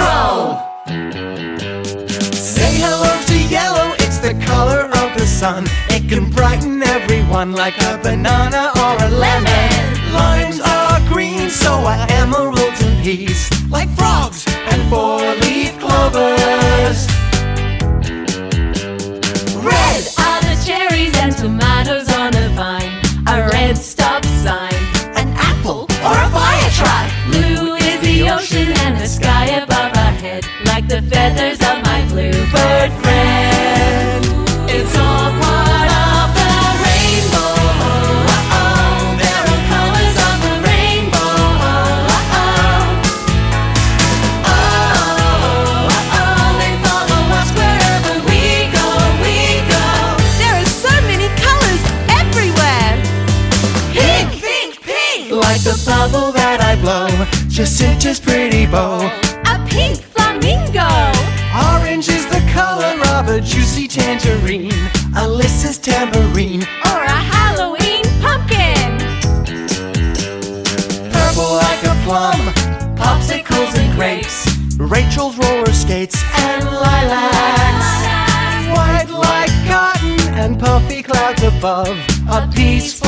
Retro! Say hello to yellow, it's the color of the sun. It can brighten everyone like a banana or a lemon. Limes are green, so are emeralds and peas. Like frogs and four leaf clovers. Red are the cherries and tomatoes the feathers of my bluebird friend. It's all part of the rainbow. Oh, oh. There are colors of the rainbow. Oh, oh. Oh, oh, they follow us wherever we go, we go. There are so many colors everywhere. Pink, pink, pink. Like the bubble that I blow. Jacinta's pretty bow. A pink a juicy tangerine. Alyssa's tambourine. Or a Halloween pumpkin. Purple like a plum. Popsicles and grapes. Rachel's roller skates and lilacs. White like cotton and puffy clouds above. A peaceful